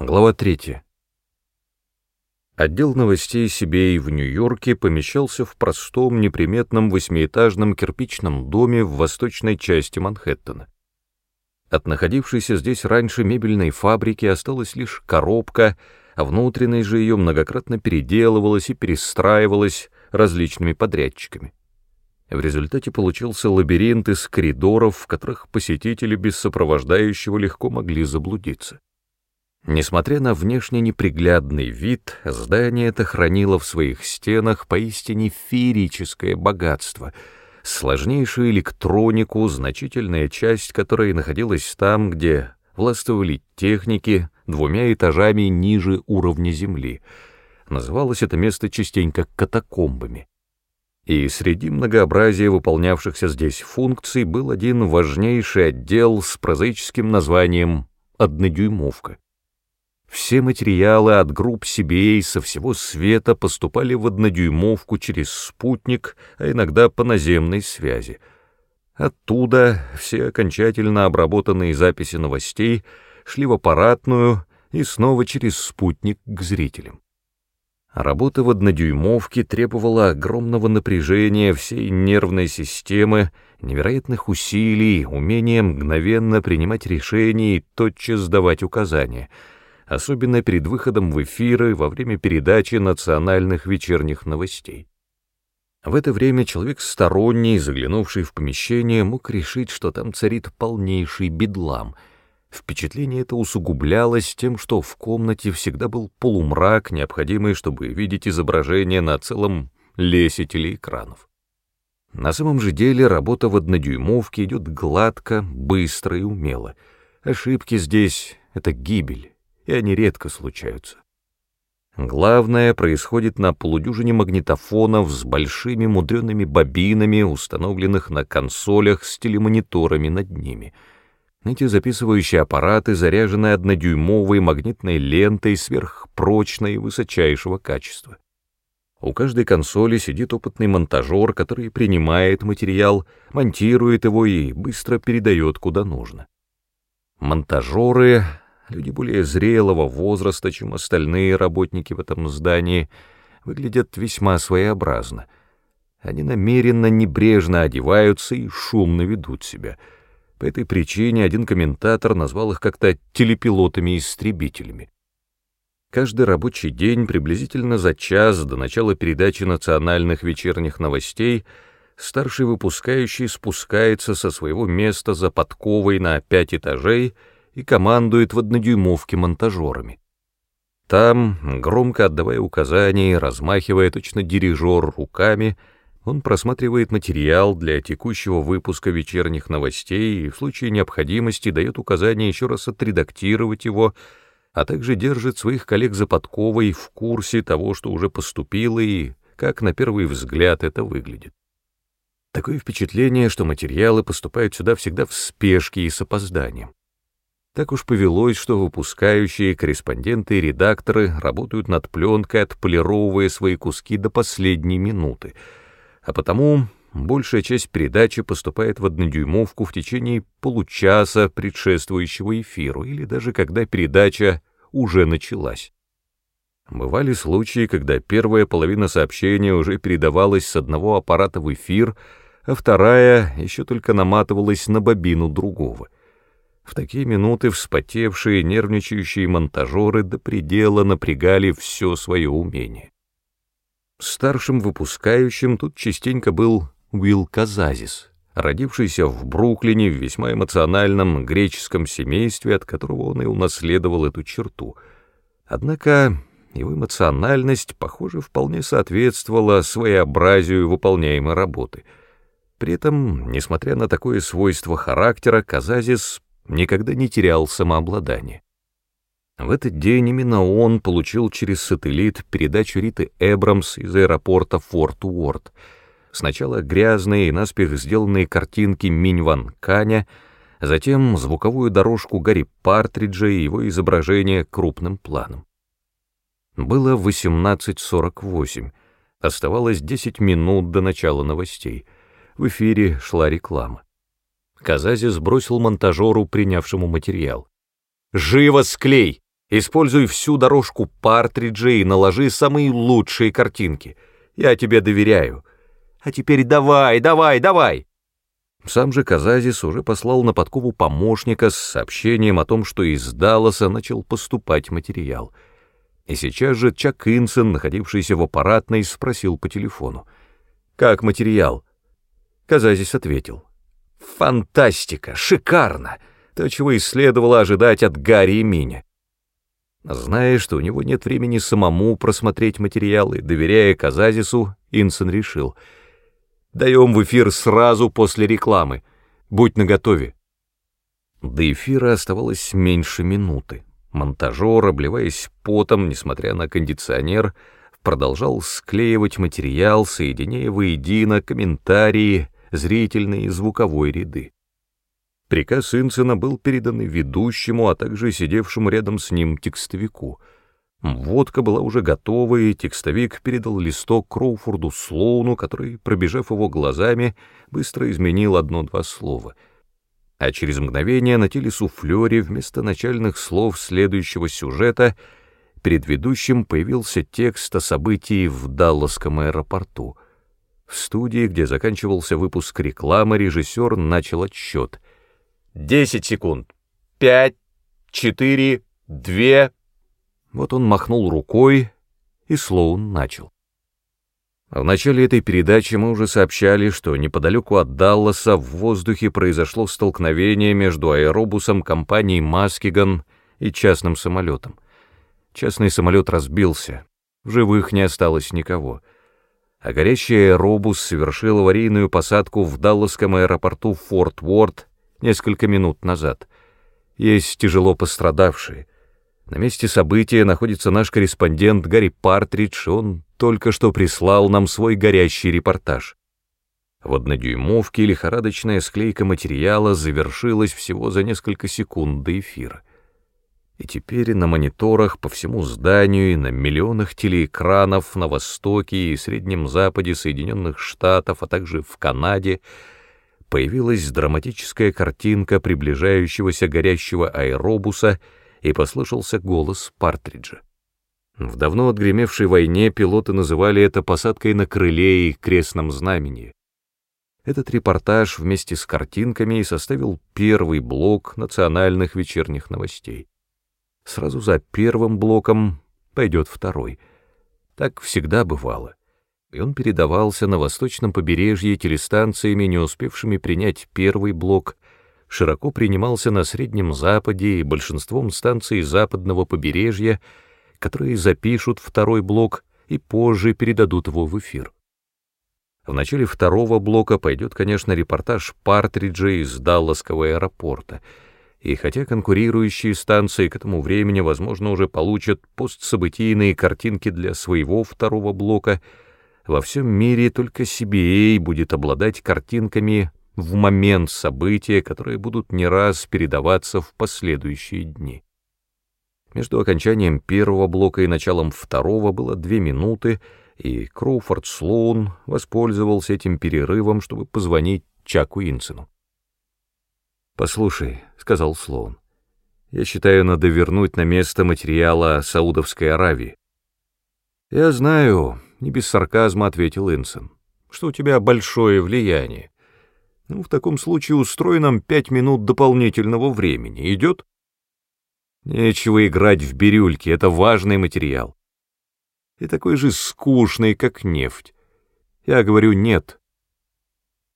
Глава 3. Отдел новостей Сибей в Нью-Йорке помещался в простом, неприметном восьмиэтажном кирпичном доме в восточной части Манхэттена. От находившейся здесь раньше мебельной фабрики осталась лишь коробка, а внутренность же ее многократно переделывалась и перестраивалась различными подрядчиками. В результате получился лабиринт из коридоров, в которых посетители без сопровождающего легко могли заблудиться. Несмотря на внешне неприглядный вид, здание это хранило в своих стенах поистине феерическое богатство, сложнейшую электронику, значительная часть которой находилась там, где властвовали техники двумя этажами ниже уровня земли. Называлось это место частенько катакомбами. И среди многообразия выполнявшихся здесь функций был один важнейший отдел с прозаическим названием «однодюймовка». Все материалы от групп CBA со всего света поступали в однодюймовку через спутник, а иногда по наземной связи. Оттуда все окончательно обработанные записи новостей шли в аппаратную и снова через спутник к зрителям. Работа в однодюймовке требовала огромного напряжения всей нервной системы, невероятных усилий, умения мгновенно принимать решения и тотчас давать указания — особенно перед выходом в эфиры во время передачи национальных вечерних новостей. В это время человек сторонний, заглянувший в помещение, мог решить, что там царит полнейший бедлам. Впечатление это усугублялось тем, что в комнате всегда был полумрак, необходимый, чтобы видеть изображение на целом лесе телеэкранов. На самом же деле работа в однодюймовке идет гладко, быстро и умело. Ошибки здесь — это гибель и они редко случаются. Главное происходит на полудюжине магнитофонов с большими мудреными бобинами, установленных на консолях с телемониторами над ними. Эти записывающие аппараты заряжены однодюймовой магнитной лентой сверхпрочной и высочайшего качества. У каждой консоли сидит опытный монтажер, который принимает материал, монтирует его и быстро передает куда нужно. Монтажеры люди более зрелого возраста, чем остальные работники в этом здании, выглядят весьма своеобразно. Они намеренно небрежно одеваются и шумно ведут себя. По этой причине один комментатор назвал их как-то телепилотами-истребителями. Каждый рабочий день, приблизительно за час до начала передачи национальных вечерних новостей, старший выпускающий спускается со своего места за подковой на пять этажей — и командует в однодюймовке монтажерами. Там, громко отдавая указания и размахивая точно дирижер руками, он просматривает материал для текущего выпуска вечерних новостей и в случае необходимости дает указания еще раз отредактировать его, а также держит своих коллег за подковой в курсе того, что уже поступило и как на первый взгляд это выглядит. Такое впечатление, что материалы поступают сюда всегда в спешке и с опозданием. Так уж повелось, что выпускающие, корреспонденты и редакторы работают над пленкой, отполировывая свои куски до последней минуты, а потому большая часть передачи поступает в однодюймовку в течение получаса предшествующего эфиру или даже когда передача уже началась. Бывали случаи, когда первая половина сообщения уже передавалась с одного аппарата в эфир, а вторая еще только наматывалась на бобину другого — в такие минуты вспотевшие, нервничающие монтажеры до предела напрягали все свое умение. Старшим выпускающим тут частенько был Уилл Казазис, родившийся в Бруклине в весьма эмоциональном греческом семействе, от которого он и унаследовал эту черту. Однако его эмоциональность, похоже, вполне соответствовала своеобразию выполняемой работы. При этом, несмотря на такое свойство характера, Казазис никогда не терял самообладание. В этот день именно он получил через сателлит передачу Риты Эбрамс из аэропорта Форт Уорд. Сначала грязные и наспех сделанные картинки Минь Ван Каня, затем звуковую дорожку Гарри Партриджа и его изображение крупным планом. Было 18.48, оставалось 10 минут до начала новостей. В эфире шла реклама. Казази сбросил монтажеру, принявшему материал. «Живо склей! Используй всю дорожку партриджа и наложи самые лучшие картинки. Я тебе доверяю. А теперь давай, давай, давай!» Сам же Казазис уже послал на подкову помощника с сообщением о том, что из Далласа начал поступать материал. И сейчас же Чак Инсен, находившийся в аппаратной, спросил по телефону. «Как материал?» Казазис ответил. «Фантастика! Шикарно! То, чего и следовало ожидать от Гарри и Миня». Зная, что у него нет времени самому просмотреть материалы, доверяя Казазису, Инсен решил — Даем в эфир сразу после рекламы. Будь наготове. До эфира оставалось меньше минуты. Монтажер, обливаясь потом, несмотря на кондиционер, продолжал склеивать материал, соединяя воедино комментарии, зрительные и звуковой ряды. Приказ Инцина был передан ведущему, а также сидевшему рядом с ним текстовику — Водка была уже готова, и текстовик передал листок Кроуфорду Слоуну, который, пробежав его глазами, быстро изменил одно-два слова. А через мгновение на телесуфлёре вместо начальных слов следующего сюжета перед ведущим появился текст о событии в Далласском аэропорту. В студии, где заканчивался выпуск рекламы, режиссер начал отсчет. «Десять секунд. Пять, четыре, две...» Вот он махнул рукой, и Слоун начал. В начале этой передачи мы уже сообщали, что неподалеку от Далласа в воздухе произошло столкновение между аэробусом компании «Маскиган» и частным самолетом. Частный самолет разбился, в живых не осталось никого, а горящий аэробус совершил аварийную посадку в Далласском аэропорту Форт Уорд несколько минут назад. Есть тяжело пострадавшие — на месте события находится наш корреспондент Гарри Партридж, он только что прислал нам свой горящий репортаж. В однодюймовке лихорадочная склейка материала завершилась всего за несколько секунд до эфира. И теперь на мониторах по всему зданию и на миллионах телеэкранов на востоке и среднем западе Соединенных Штатов, а также в Канаде, появилась драматическая картинка приближающегося горящего аэробуса — и послышался голос Партриджа. В давно отгремевшей войне пилоты называли это посадкой на крыле и крестном знамени. Этот репортаж вместе с картинками и составил первый блок национальных вечерних новостей. Сразу за первым блоком пойдет второй. Так всегда бывало. И он передавался на восточном побережье телестанциями, не успевшими принять первый блок — широко принимался на Среднем Западе и большинством станций западного побережья, которые запишут второй блок и позже передадут его в эфир. В начале второго блока пойдет, конечно, репортаж Партриджа из Далласского аэропорта, и хотя конкурирующие станции к этому времени, возможно, уже получат постсобытийные картинки для своего второго блока, во всем мире только CBA будет обладать картинками в момент события, которые будут не раз передаваться в последующие дни. Между окончанием первого блока и началом второго было две минуты, и Кроуфорд Слоун воспользовался этим перерывом, чтобы позвонить Чаку Инсену. «Послушай», — сказал Слоун, — «я считаю, надо вернуть на место материала Саудовской Аравии». «Я знаю», — не без сарказма ответил Инсен, — «что у тебя большое влияние. Ну, в таком случае устрой нам пять минут дополнительного времени. Идет? Нечего играть в бирюльки, это важный материал. И такой же скучный, как нефть. Я говорю «нет».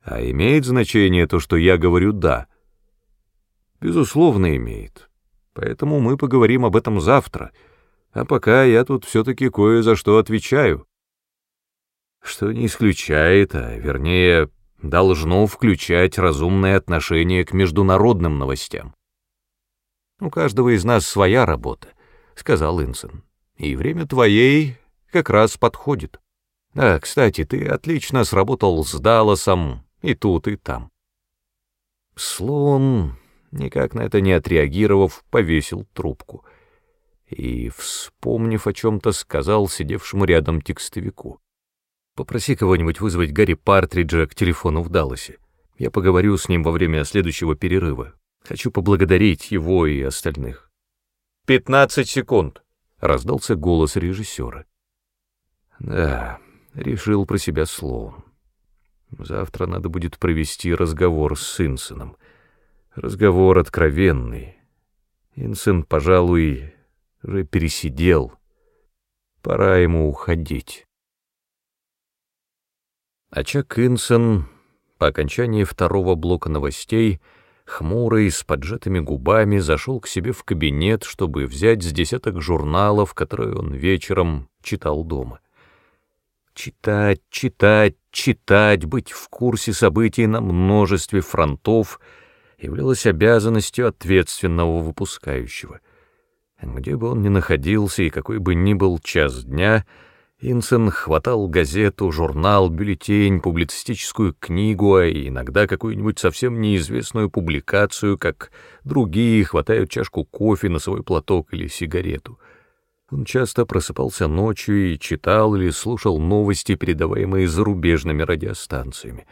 А имеет значение то, что я говорю «да»? Безусловно, имеет. Поэтому мы поговорим об этом завтра. А пока я тут все-таки кое за что отвечаю. Что не исключает, а вернее должно включать разумное отношение к международным новостям. «У каждого из нас своя работа», — сказал Инсен, — «и время твоей как раз подходит. А, кстати, ты отлично сработал с Далласом и тут, и там». Слон, никак на это не отреагировав, повесил трубку и, вспомнив о чем-то, сказал сидевшему рядом текстовику. Попроси кого-нибудь вызвать Гарри Партриджа к телефону в Далласе. Я поговорю с ним во время следующего перерыва. Хочу поблагодарить его и остальных. «Пятнадцать секунд!» — раздался голос режиссера. Да, решил про себя Слоун. Завтра надо будет провести разговор с Инсоном. Разговор откровенный. Инсен, пожалуй, уже пересидел. Пора ему уходить. А Чак Инсон по окончании второго блока новостей хмурый, с поджатыми губами, зашел к себе в кабинет, чтобы взять с десяток журналов, которые он вечером читал дома. Читать, читать, читать, быть в курсе событий на множестве фронтов являлось обязанностью ответственного выпускающего. Где бы он ни находился и какой бы ни был час дня, Инсен хватал газету, журнал, бюллетень, публицистическую книгу, а иногда какую-нибудь совсем неизвестную публикацию, как другие хватают чашку кофе, носовой платок или сигарету — он часто просыпался ночью и читал или слушал новости, передаваемые зарубежными радиостанциями.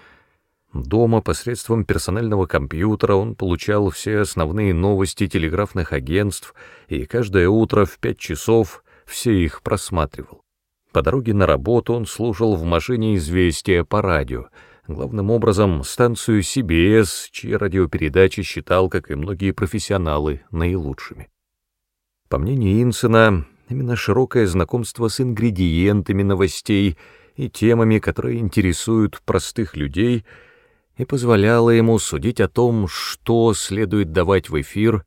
Дома посредством персонального компьютера он получал все основные новости телеграфных агентств и каждое утро в пять часов все их просматривал. По дороге на работу он слушал в машине известия по радио, главным образом станцию CBS, чьи радиопередачи считал, как и многие профессионалы, наилучшими. По мнению Инсена, Именно широкое знакомство с ингредиентами новостей и темами, которые интересуют простых людей, и позволяло ему судить о том, что следует давать в эфир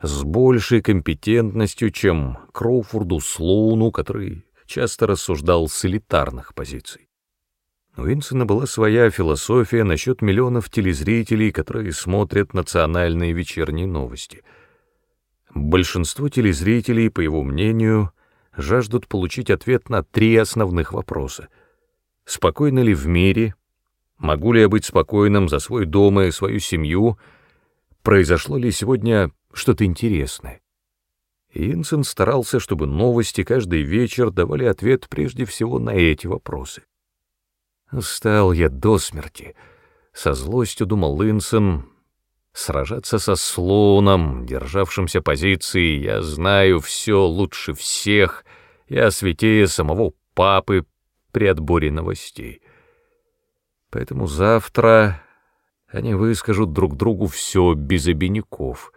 с большей компетентностью, чем Кроуфорду Слоуну, который часто рассуждал с элитарных позиций. У Винсена была своя философия насчет миллионов телезрителей, которые смотрят национальные вечерние новости — Большинство телезрителей, по его мнению, жаждут получить ответ на три основных вопроса. Спокойно ли в мире? Могу ли я быть спокойным за свой дом и свою семью? Произошло ли сегодня что-то интересное? Инсен старался, чтобы новости каждый вечер давали ответ прежде всего на эти вопросы. «Стал я до смерти», — со злостью думал Инсен, Сражаться со слоуном, державшимся позиции, я знаю все лучше всех, я святее самого папы при отборе новостей. Поэтому завтра они выскажут друг другу все без обиняков.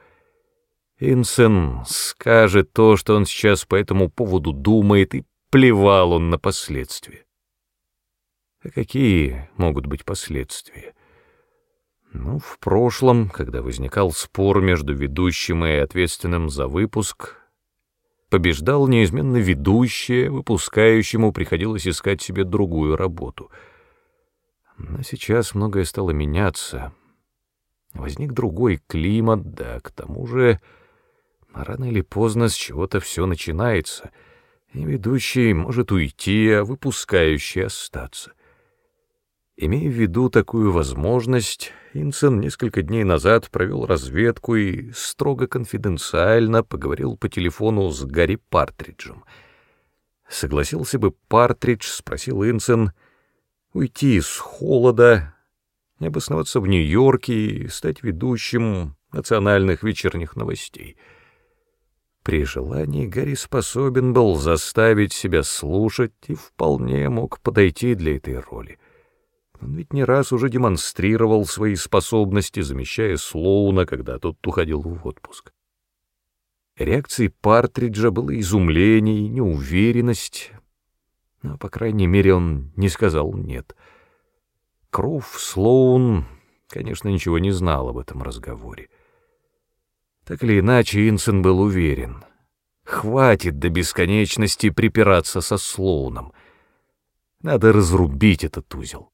Инсен скажет то, что он сейчас по этому поводу думает, и плевал он на последствия. А какие могут быть последствия? Ну, в прошлом, когда возникал спор между ведущим и ответственным за выпуск, побеждал неизменно ведущий, выпускающему приходилось искать себе другую работу. Но сейчас многое стало меняться. Возник другой климат, да к тому же рано или поздно с чего-то все начинается, и ведущий может уйти, а выпускающий остаться. Имея в виду такую возможность, Инсен несколько дней назад провел разведку и строго конфиденциально поговорил по телефону с Гарри Партриджем. Согласился бы Партридж, спросил Инсен, уйти с холода, обосноваться в Нью-Йорке и стать ведущим национальных вечерних новостей. При желании Гарри способен был заставить себя слушать и вполне мог подойти для этой роли. Он ведь не раз уже демонстрировал свои способности, замещая Слоуна, когда тот уходил в отпуск. Реакцией Партриджа было изумление и неуверенность, но, по крайней мере, он не сказал «нет». Кроув Слоун, конечно, ничего не знал об этом разговоре. Так или иначе, Инсен был уверен. Хватит до бесконечности припираться со Слоуном. Надо разрубить этот узел.